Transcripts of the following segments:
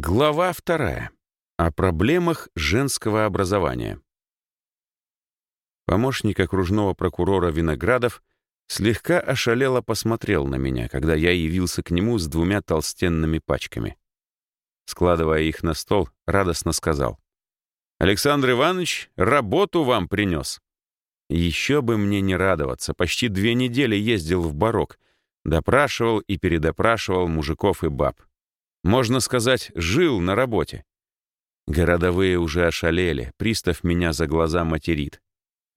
Глава вторая. О проблемах женского образования. Помощник окружного прокурора Виноградов слегка ошалело посмотрел на меня, когда я явился к нему с двумя толстенными пачками. Складывая их на стол, радостно сказал. «Александр Иванович, работу вам принес». Еще бы мне не радоваться. Почти две недели ездил в барок, допрашивал и передопрашивал мужиков и баб. Можно сказать, жил на работе. Городовые уже ошалели, пристав меня за глаза материт.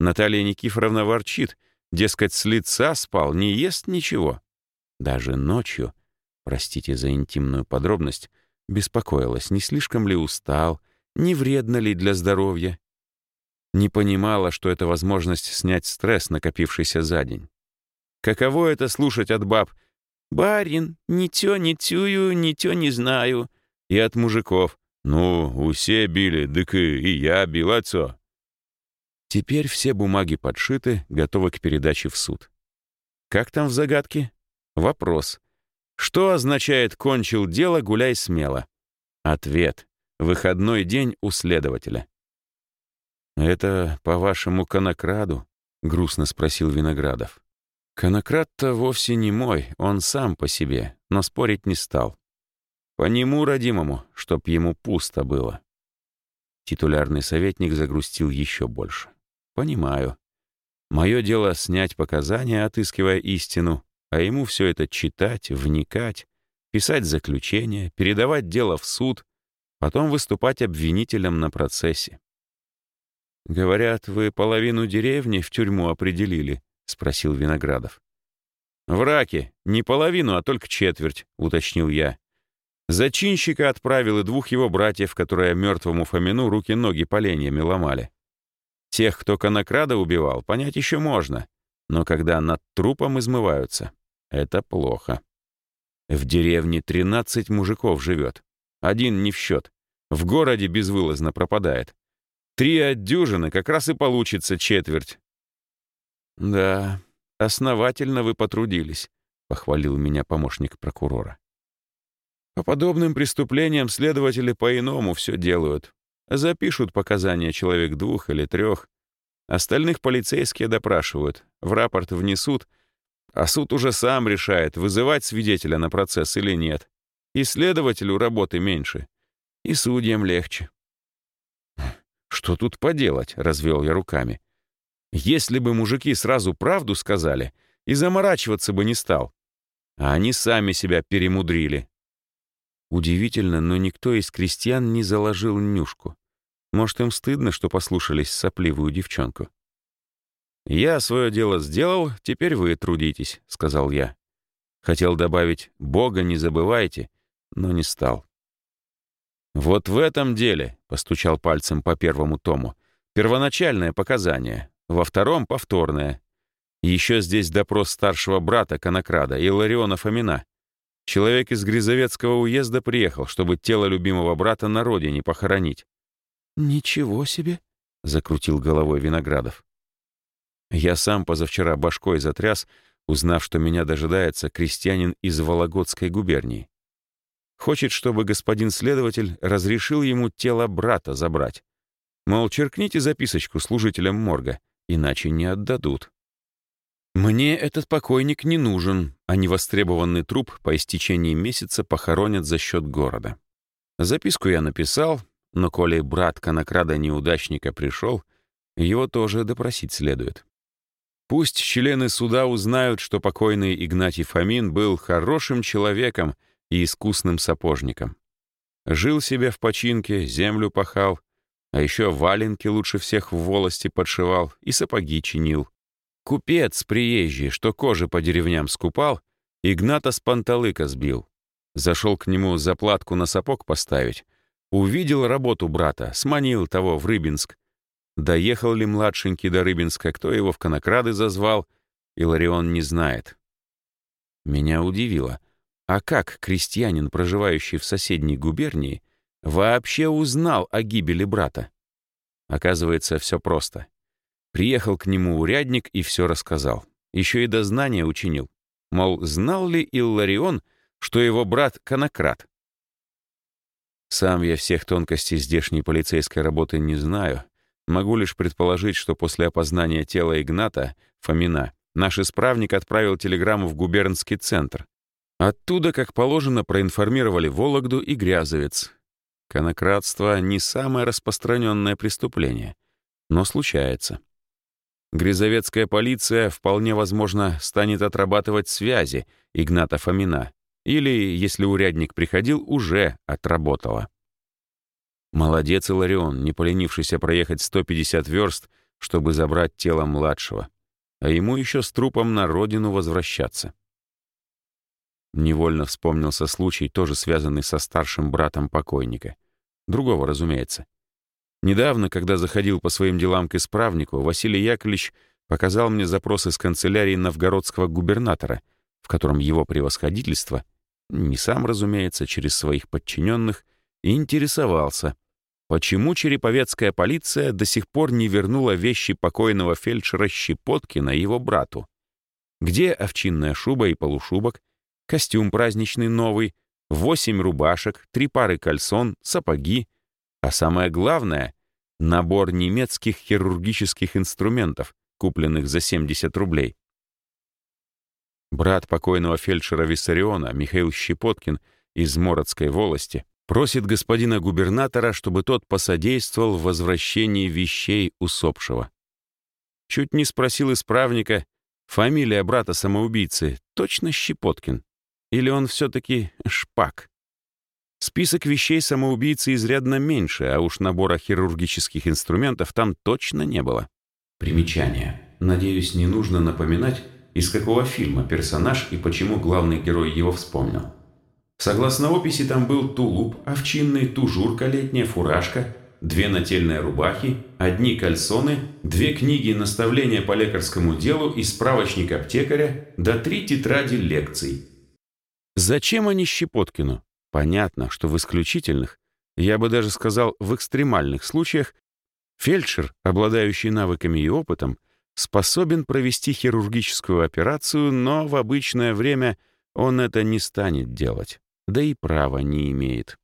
Наталья Никифоровна ворчит, дескать, с лица спал, не ест ничего. Даже ночью, простите за интимную подробность, беспокоилась, не слишком ли устал, не вредно ли для здоровья. Не понимала, что это возможность снять стресс, накопившийся за день. Каково это слушать от баб «Барин, ни тё не тюю, ни тё не знаю». И от мужиков «Ну, усе били, дык и я бил отцо». Теперь все бумаги подшиты, готовы к передаче в суд. Как там в загадке? Вопрос. Что означает «кончил дело, гуляй смело»? Ответ. Выходной день у следователя. «Это, по-вашему, конокраду?» — грустно спросил Виноградов. Конократ-то вовсе не мой, он сам по себе, но спорить не стал. По нему, родимому, чтоб ему пусто было. Титулярный советник загрустил еще больше. Понимаю. Мое дело снять показания, отыскивая истину, а ему все это читать, вникать, писать заключение, передавать дело в суд, потом выступать обвинителем на процессе. Говорят, вы половину деревни в тюрьму определили, — спросил Виноградов. «В раке. Не половину, а только четверть», — уточнил я. Зачинщика отправил и двух его братьев, которые мертвому Фомину руки-ноги поленьями ломали. Тех, кто конокрада убивал, понять еще можно, но когда над трупом измываются, это плохо. В деревне 13 мужиков живет. Один не в счет. В городе безвылазно пропадает. Три отдюжины как раз и получится четверть, «Да, основательно вы потрудились», — похвалил меня помощник прокурора. «По подобным преступлениям следователи по-иному все делают. Запишут показания человек двух или трех. Остальных полицейские допрашивают, в рапорт внесут, а суд уже сам решает, вызывать свидетеля на процесс или нет. И следователю работы меньше, и судьям легче». «Что тут поделать?» — развел я руками. Если бы мужики сразу правду сказали, и заморачиваться бы не стал. А они сами себя перемудрили. Удивительно, но никто из крестьян не заложил нюшку. Может, им стыдно, что послушались сопливую девчонку. «Я свое дело сделал, теперь вы трудитесь», — сказал я. Хотел добавить «Бога не забывайте», но не стал. «Вот в этом деле», — постучал пальцем по первому тому, — «первоначальное показание, во втором — повторное. Еще здесь допрос старшего брата Конокрада, Илариона Фомина. Человек из Грязовецкого уезда приехал, чтобы тело любимого брата на родине похоронить. «Ничего себе!» — закрутил головой Виноградов. Я сам позавчера башкой затряс, узнав, что меня дожидается крестьянин из Вологодской губернии. Хочет, чтобы господин следователь разрешил ему тело брата забрать. Мол, черкните записочку служителям морга — иначе не отдадут. Мне этот покойник не нужен, а невостребованный труп по истечении месяца похоронят за счет города. Записку я написал, но коли брат конокрада-неудачника пришел, его тоже допросить следует. Пусть члены суда узнают, что покойный Игнатий Фомин был хорошим человеком и искусным сапожником. Жил себе в починке, землю пахал, а еще валенки лучше всех в волости подшивал и сапоги чинил. Купец приезжий, что кожи по деревням скупал, Игната с панталыка сбил. Зашел к нему заплатку на сапог поставить. Увидел работу брата, сманил того в Рыбинск. Доехал ли младшенький до Рыбинска, кто его в конокрады зазвал, Иларион не знает. Меня удивило. А как крестьянин, проживающий в соседней губернии, вообще узнал о гибели брата? Оказывается, все просто. Приехал к нему урядник и все рассказал. Еще и дознание учинил. Мол, знал ли Илларион, что его брат — конократ? Сам я всех тонкостей здешней полицейской работы не знаю. Могу лишь предположить, что после опознания тела Игната, Фомина, наш исправник отправил телеграмму в губернский центр. Оттуда, как положено, проинформировали Вологду и Грязовец. Конократство — не самое распространенное преступление, но случается. Грязовецкая полиция вполне возможно станет отрабатывать связи Игната Фомина, или, если урядник приходил, уже отработала. Молодец Иларион, не поленившийся проехать 150 верст, чтобы забрать тело младшего. А ему еще с трупом на родину возвращаться. Невольно вспомнился случай, тоже связанный со старшим братом покойника. Другого, разумеется. Недавно, когда заходил по своим делам к исправнику, Василий Яковлевич показал мне запрос из канцелярии новгородского губернатора, в котором его превосходительство не сам, разумеется, через своих подчиненных, интересовался, почему череповецкая полиция до сих пор не вернула вещи покойного фельдшера Щепоткина его брату. Где овчинная шуба и полушубок, костюм праздничный новый, восемь рубашек, три пары кальсон, сапоги, а самое главное — набор немецких хирургических инструментов, купленных за 70 рублей. Брат покойного фельдшера Виссариона, Михаил Щепоткин, из Мородской волости, просит господина губернатора, чтобы тот посодействовал в возвращении вещей усопшего. Чуть не спросил исправника, фамилия брата-самоубийцы точно Щепоткин? Или он все-таки Шпак? Список вещей самоубийцы изрядно меньше, а уж набора хирургических инструментов там точно не было. Примечание. Надеюсь, не нужно напоминать, из какого фильма персонаж и почему главный герой его вспомнил. Согласно описи, там был тулуп овчинный, тужурка летняя, фуражка, две нательные рубахи, одни кальсоны, две книги наставления по лекарскому делу и справочник аптекаря, да три тетради лекций. Зачем они Щепоткину? Понятно, что в исключительных, я бы даже сказал, в экстремальных случаях, фельдшер, обладающий навыками и опытом, способен провести хирургическую операцию, но в обычное время он это не станет делать, да и права не имеет.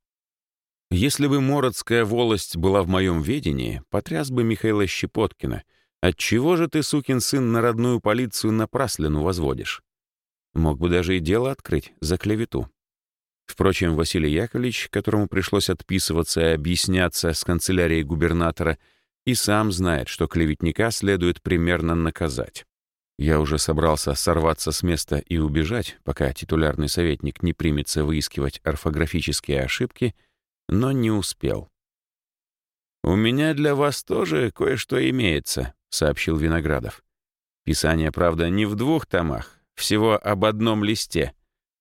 Если бы Мородская волость была в моем ведении, потряс бы Михаила Щепоткина. Отчего же ты, сукин сын, на родную полицию напраслину возводишь? Мог бы даже и дело открыть за клевету. Впрочем, Василий Яковлевич, которому пришлось отписываться и объясняться с канцелярией губернатора, и сам знает, что клеветника следует примерно наказать. Я уже собрался сорваться с места и убежать, пока титулярный советник не примется выискивать орфографические ошибки, но не успел. «У меня для вас тоже кое-что имеется», — сообщил Виноградов. «Писание, правда, не в двух томах, всего об одном листе.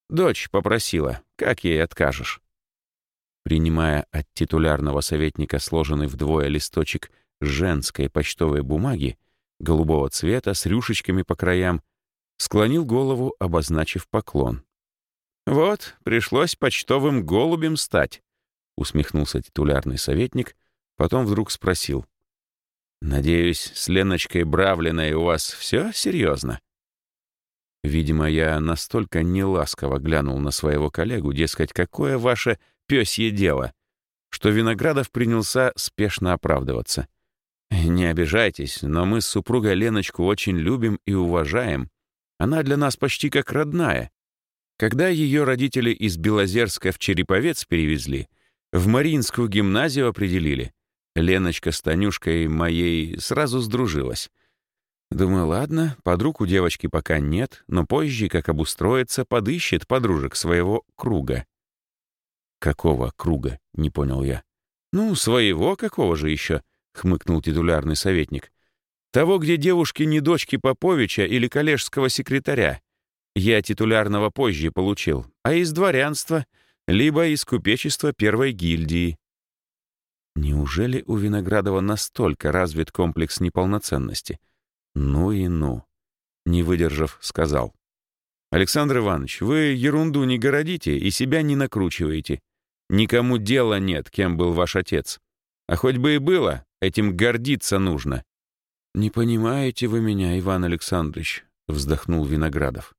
Дочь попросила, как ей откажешь?» Принимая от титулярного советника сложенный вдвое листочек женской почтовой бумаги, голубого цвета, с рюшечками по краям, склонил голову, обозначив поклон. «Вот, пришлось почтовым голубем стать», — усмехнулся титулярный советник, потом вдруг спросил. «Надеюсь, с Леночкой Бравлиной у вас все серьезно?» Видимо, я настолько неласково глянул на своего коллегу, дескать, какое ваше пёсье дело, что Виноградов принялся спешно оправдываться. «Не обижайтесь, но мы с супругой Леночку очень любим и уважаем. Она для нас почти как родная. Когда ее родители из Белозерска в Череповец перевезли, в Мариинскую гимназию определили, Леночка с Танюшкой моей сразу сдружилась. Думаю, ладно, подруг у девочки пока нет, но позже, как обустроится, подыщет подружек своего круга. «Какого круга?» — не понял я. «Ну, своего какого же еще?» хмыкнул титулярный советник. Того, где девушки не дочки Поповича или коллежского секретаря. Я титулярного позже получил, а из дворянства, либо из купечества первой гильдии. Неужели у Виноградова настолько развит комплекс неполноценности? Ну и ну. Не выдержав, сказал. «Александр Иванович, вы ерунду не городите и себя не накручиваете. Никому дела нет, кем был ваш отец. А хоть бы и было, Этим гордиться нужно». «Не понимаете вы меня, Иван Александрович», — вздохнул Виноградов.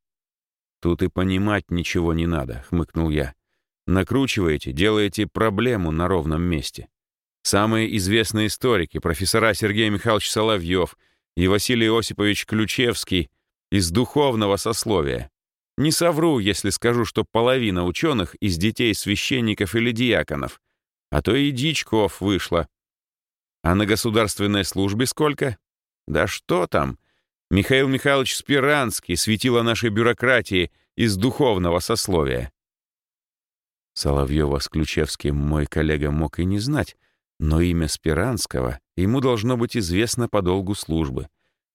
«Тут и понимать ничего не надо», — хмыкнул я. Накручиваете, делаете проблему на ровном месте. Самые известные историки, профессора Сергей Михайлович Соловьев и Василий Осипович Ключевский из духовного сословия. Не совру, если скажу, что половина ученых из детей священников или диаконов, а то и дичков вышла. А на государственной службе сколько? Да что там? Михаил Михайлович Спиранский светило нашей бюрократии из духовного сословия. Соловьева с Ключевским мой коллега мог и не знать, но имя Спиранского ему должно быть известно по долгу службы.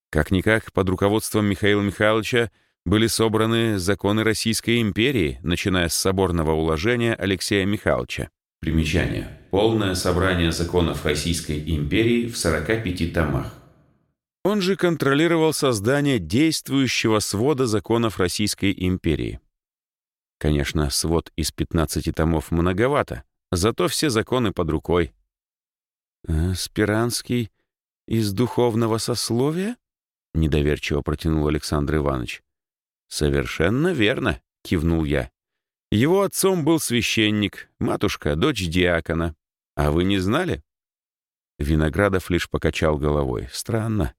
Как-никак, под руководством Михаила Михайловича были собраны законы Российской империи, начиная с соборного уложения Алексея Михайловича. Примечание. Полное собрание законов Российской империи в 45 томах. Он же контролировал создание действующего свода законов Российской империи. Конечно, свод из 15 томов многовато, зато все законы под рукой. «Э, «Спиранский из духовного сословия?» — недоверчиво протянул Александр Иванович. «Совершенно верно», — кивнул я. «Его отцом был священник, матушка — дочь диакона. А вы не знали?» Виноградов лишь покачал головой. «Странно.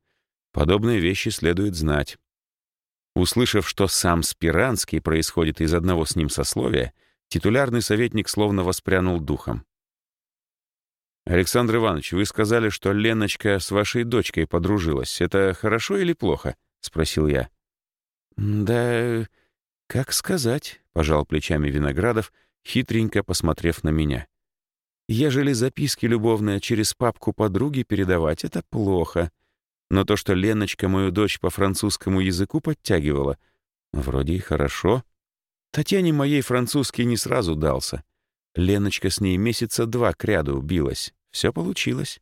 Подобные вещи следует знать. Услышав, что сам Спиранский происходит из одного с ним сословия, титулярный советник словно воспрянул духом. «Александр Иванович, вы сказали, что Леночка с вашей дочкой подружилась. Это хорошо или плохо?» — спросил я. «Да как сказать?» — пожал плечами Виноградов, хитренько посмотрев на меня. «Ежели записки любовные через папку подруги передавать, это плохо. Но то, что Леночка мою дочь по французскому языку подтягивала, вроде и хорошо. Татьяне моей французский не сразу дался. Леночка с ней месяца два кряду билась. Все получилось.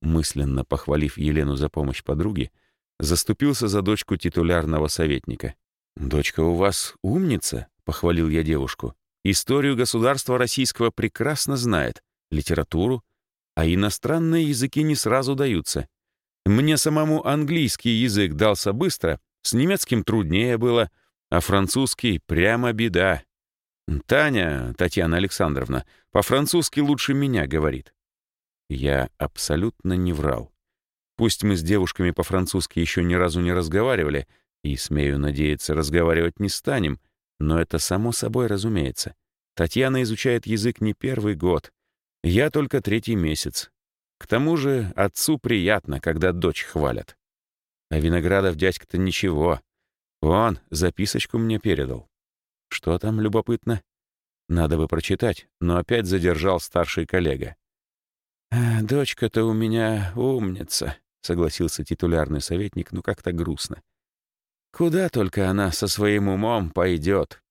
Мысленно похвалив Елену за помощь подруге, заступился за дочку титулярного советника. «Дочка у вас умница», — похвалил я девушку. «Историю государства российского прекрасно знает, литературу, а иностранные языки не сразу даются. Мне самому английский язык дался быстро, с немецким труднее было, а французский — прямо беда. Таня, Татьяна Александровна, по-французски лучше меня говорит. Я абсолютно не врал. Пусть мы с девушками по-французски еще ни разу не разговаривали, и, смею надеяться, разговаривать не станем, но это само собой разумеется. Татьяна изучает язык не первый год. Я только третий месяц. К тому же отцу приятно, когда дочь хвалят. А Виноградов дядька-то ничего. Вон, записочку мне передал. Что там любопытно? Надо бы прочитать, но опять задержал старший коллега. «А, «Дочка-то у меня умница», — согласился титулярный советник, ну как-то грустно. «Куда только она со своим умом пойдет?»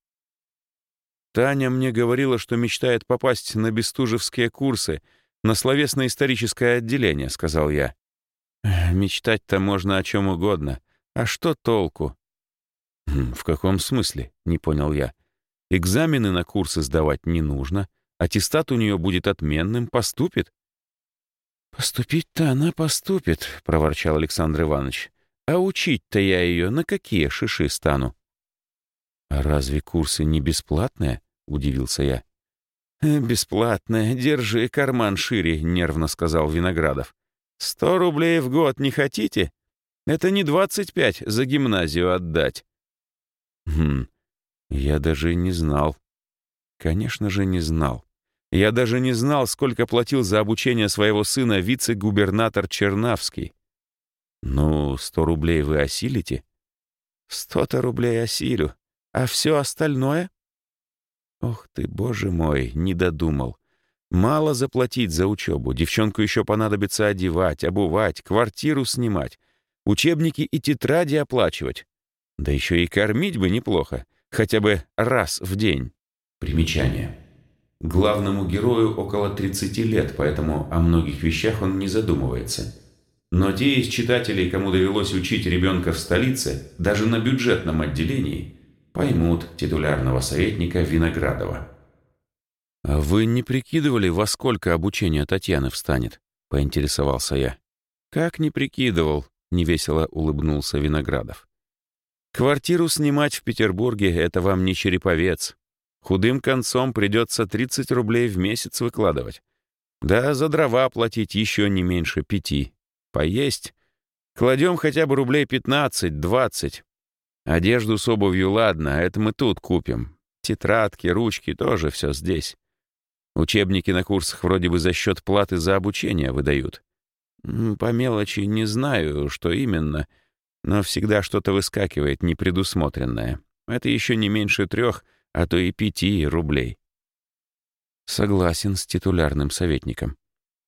Таня мне говорила, что мечтает попасть на бестужевские курсы — «На словесно-историческое отделение», — сказал я. «Мечтать-то можно о чем угодно. А что толку?» «Хм, «В каком смысле?» — не понял я. «Экзамены на курсы сдавать не нужно. Аттестат у нее будет отменным, поступит». «Поступить-то она поступит», — проворчал Александр Иванович. «А учить-то я ее на какие шиши стану?» «А разве курсы не бесплатные?» — удивился я. «Бесплатное, держи карман шире», — нервно сказал Виноградов. «Сто рублей в год не хотите? Это не двадцать пять за гимназию отдать». «Хм, я даже не знал. Конечно же, не знал. Я даже не знал, сколько платил за обучение своего сына вице-губернатор Чернавский. Ну, сто рублей вы осилите?» «Сто-то рублей осилю. А все остальное?» Ох ты, боже мой, не додумал. Мало заплатить за учебу, девчонку еще понадобится одевать, обувать, квартиру снимать, учебники и тетради оплачивать. Да еще и кормить бы неплохо, хотя бы раз в день. Примечание. Главному герою около 30 лет, поэтому о многих вещах он не задумывается. Но те из читателей, кому довелось учить ребенка в столице, даже на бюджетном отделении – поймут титулярного советника Виноградова. «А вы не прикидывали, во сколько обучение Татьяны встанет?» — поинтересовался я. «Как не прикидывал?» — невесело улыбнулся Виноградов. «Квартиру снимать в Петербурге — это вам не череповец. Худым концом придется 30 рублей в месяц выкладывать. Да за дрова платить еще не меньше пяти. Поесть? Кладем хотя бы рублей 15-20. Одежду с обувью ладно, это мы тут купим. Тетрадки, ручки, тоже все здесь. Учебники на курсах вроде бы за счет платы за обучение выдают. По мелочи не знаю, что именно, но всегда что-то выскакивает непредусмотренное. Это еще не меньше трех, а то и пяти рублей. Согласен с титулярным советником.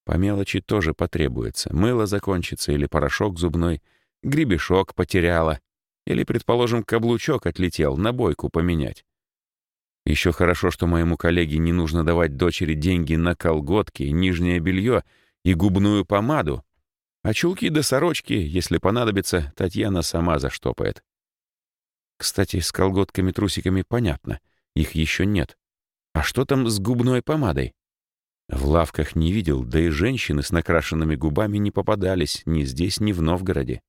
По мелочи тоже потребуется. Мыло закончится или порошок зубной, гребешок потеряла, или, предположим, каблучок отлетел, на бойку поменять. Еще хорошо, что моему коллеге не нужно давать дочери деньги на колготки, нижнее белье и губную помаду, а чулки до сорочки, если понадобится, Татьяна сама заштопает. Кстати, с колготками-трусиками понятно, их еще нет. А что там с губной помадой? В лавках не видел, да и женщины с накрашенными губами не попадались ни здесь, ни в Новгороде.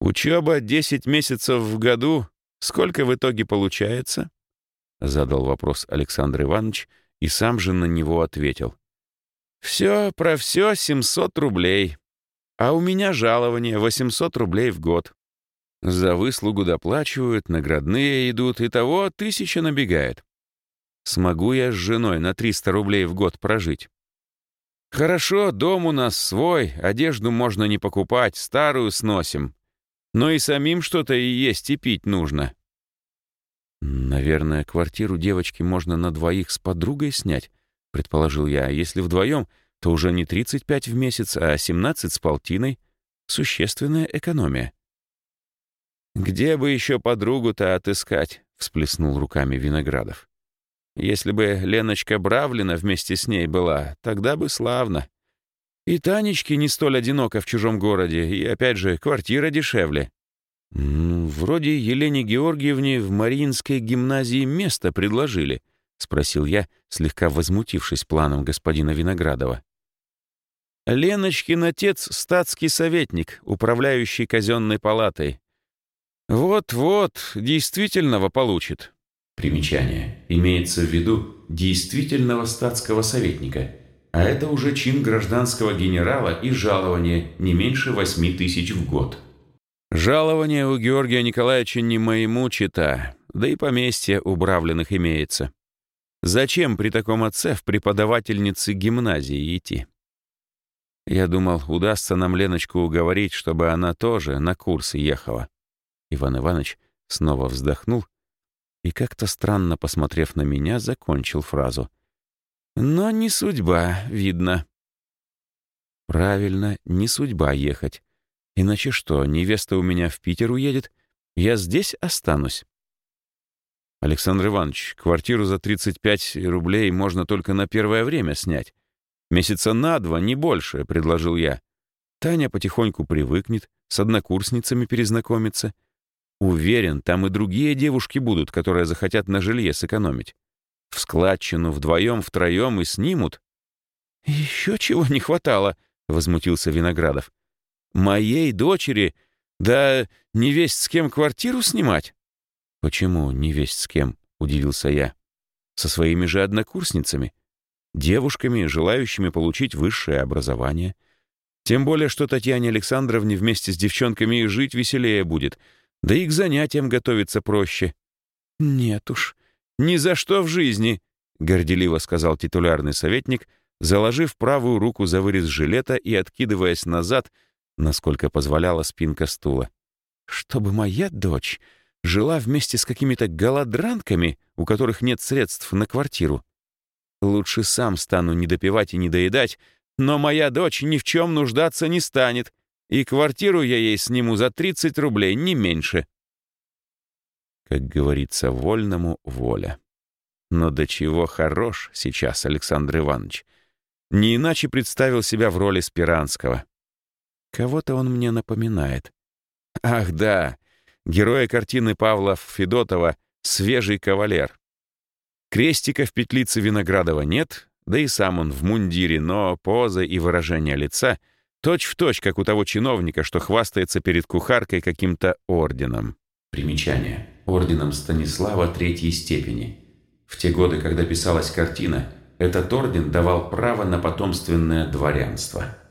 «Учеба 10 месяцев в году. Сколько в итоге получается?» Задал вопрос Александр Иванович и сам же на него ответил. «Все про все 700 рублей. А у меня жалование 800 рублей в год. За выслугу доплачивают, наградные идут, и того тысяча набегает. Смогу я с женой на 300 рублей в год прожить? Хорошо, дом у нас свой, одежду можно не покупать, старую сносим. Но и самим что-то и есть, и пить нужно. Наверное, квартиру девочки можно на двоих с подругой снять, предположил я. А если вдвоем, то уже не 35 в месяц, а 17 с полтиной. Существенная экономия. «Где бы еще подругу-то отыскать?» — всплеснул руками Виноградов. «Если бы Леночка Бравлина вместе с ней была, тогда бы славно. И Танечке не столь одиноко в чужом городе, и, опять же, квартира дешевле. «Ну, вроде Елене Георгиевне в Мариинской гимназии место предложили», — спросил я, слегка возмутившись планом господина Виноградова. «Леночкин отец — статский советник, управляющий казенной палатой. Вот-вот, действительного получит. Примечание. Имеется в виду действительного статского советника. А это уже чин гражданского генерала и жалование не меньше восьми тысяч в год. Жалование у Георгия Николаевича не моему чита, да и поместье у Бравленных имеется. Зачем при таком отце в преподавательнице гимназии идти? Я думал, удастся нам Леночку уговорить, чтобы она тоже на курсы ехала. Иван Иванович снова вздохнул и, как-то странно посмотрев на меня, закончил фразу. «Но не судьба, видно». «Правильно, не судьба ехать. Иначе что, невеста у меня в Питер уедет? Я здесь останусь». «Александр Иванович, квартиру за 35 рублей можно только на первое время снять. Месяца на два, не больше», — предложил я. Таня потихоньку привыкнет, с однокурсницами перезнакомится — Уверен, там и другие девушки будут, которые захотят на жилье сэкономить. В складчину вдвоем, втроем и снимут. «Еще чего не хватало», — возмутился Виноградов. «Моей дочери, да не весть с кем квартиру снимать?» «Почему не весть с кем?» — удивился я. «Со своими же однокурсницами, девушками, желающими получить высшее образование. Тем более, что Татьяне Александровне вместе с девчонками и жить веселее будет — да и к занятиям готовиться проще. «Нет уж, ни за что в жизни», — горделиво сказал титулярный советник, заложив правую руку за вырез жилета и откидываясь назад, насколько позволяла спинка стула. «Чтобы моя дочь жила вместе с какими-то голодранками, у которых нет средств на квартиру. Лучше сам стану не допивать и не доедать, но моя дочь ни в чем нуждаться не станет, и квартиру я ей сниму за 30 рублей, не меньше. Как говорится, вольному воля. Но до чего хорош сейчас Александр Иванович. Не иначе представил себя в роли Спиранского. Кого-то он мне напоминает. Ах, да, героя картины Павла Федотова «Свежий кавалер». Крестика в петлице Виноградова нет, да и сам он в мундире, но поза и выражение лица — Точь в точь, как у того чиновника, что хвастается перед кухаркой каким-то орденом. Примечание. Орденом Станислава Третьей степени. В те годы, когда писалась картина, этот орден давал право на потомственное дворянство –